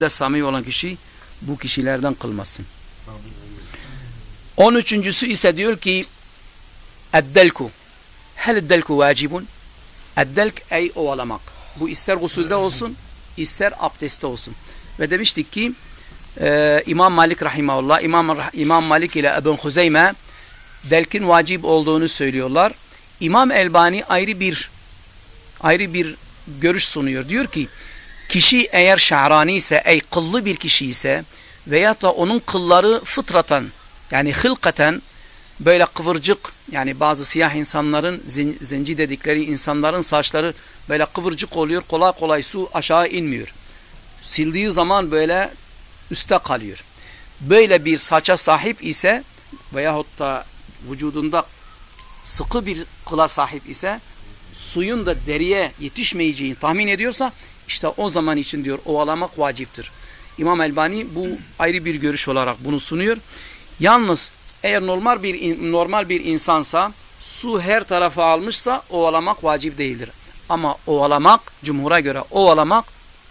de samimi olan kişi bu kişilerden kılmasın. On üçüncüsü ise diyor ki Eddelku Hel eddelku vacibun Eddelk ey ovalamak. Bu ister gusülde olsun ister abdestte olsun. Ve demiştik ki e, İmam Malik rahimahullah İmam, İmam Malik ile Ebu Huzeyme delkin vacip olduğunu söylüyorlar. İmam Elbani ayrı bir ayrı bir görüş sunuyor. Diyor ki kişi eğer şa'rani ise ey kıllı bir kişi ise veya da onun kılları fıtratan yani hılkaten böyle kıvırcık yani bazı siyah insanların zenci dedikleri insanların saçları böyle kıvırcık oluyor kolay kolay su aşağı inmiyor. Sildiği zaman böyle üste kalıyor. Böyle bir saça sahip ise veyahut da vücudunda sıkı bir kıla sahip ise suyun da deriye yetişmeyeceğini tahmin ediyorsa işte o zaman için diyor ovalamak vaciptir. İmam Elbani bu ayrı bir görüş olarak bunu sunuyor. Yalnız eğer normal bir normal bir insansa su her tarafa almışsa ovalamak vacip değildir. Ama ovalamak cumhura göre ovalamak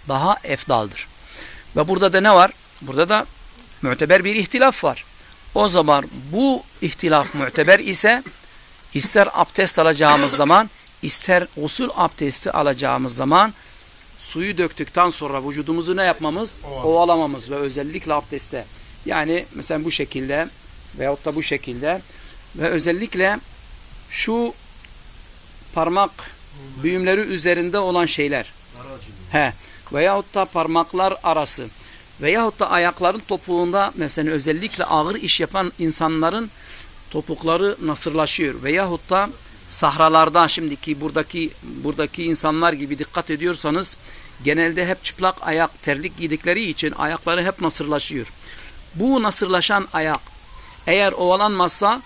daha efdaldır. Ve burada da ne var? Burada da müteber bir ihtilaf var. O zaman bu ihtilaf müteber ise ister abdest alacağımız zaman ister usul abdesti alacağımız zaman suyu döktükten sonra vücudumuzu ne yapmamız? Ovalamamız ve özellikle abdestte. Yani mesela bu şekilde veyahut da bu şekilde ve özellikle şu parmak büyümleri üzerinde olan şeyler. He. Veyahut da parmaklar arası. Veyahut da ayakların topuğunda mesela özellikle ağır iş yapan insanların topukları nasırlaşıyor. Veyahut da sahralarda şimdiki buradaki buradaki insanlar gibi dikkat ediyorsanız genelde hep çıplak ayak terlik giydikleri için ayakları hep nasırlaşıyor. Bu nasırlaşan ayak eğer ovalanmazsa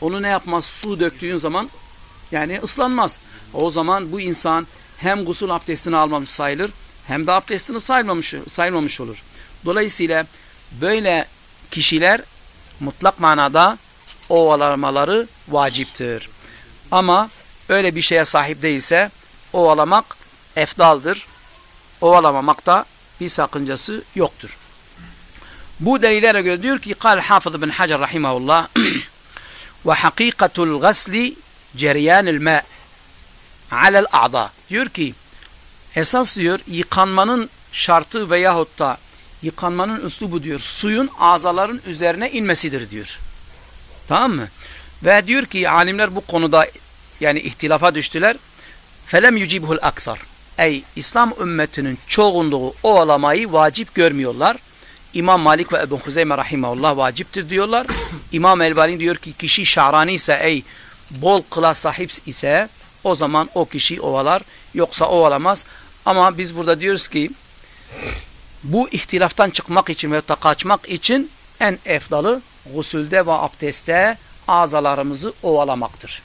onu ne yapmaz? Su döktüğün zaman yani ıslanmaz. O zaman bu insan hem gusül abdestini almamış sayılır hem de abdestini saymamış, saymamış olur. Dolayısıyla böyle kişiler mutlak manada ovalamaları vaciptir. Ama öyle bir şeye sahip değilse ovalamak efdaldır. Ovalamamakta bir sakıncası yoktur. Bu delillere göre diyor ki kal Hafız bin Hacer rahimahullah ve hakikatul gasli ceryanil ma alel a'da diyor ki esas diyor yıkanmanın şartı veyahut da yıkanmanın üslubu diyor suyun azaların üzerine inmesidir diyor. Tamam mı? Ve diyor ki alimler bu konuda yani ihtilafa düştüler. Felem yucibhul aksar. Ey İslam ümmetinin çoğunluğu ovalamayı vacip görmüyorlar. İmam Malik ve Ebu Huzeyme rahimahullah vaciptir diyorlar. İmam Elbani diyor ki kişi şarani ise ey bol kıla sahip ise o zaman o kişi ovalar yoksa ovalamaz. Ama biz burada diyoruz ki bu ihtilaftan çıkmak için ve kaçmak için en efdalı gusülde ve abdestte azalarımızı ovalamaktır.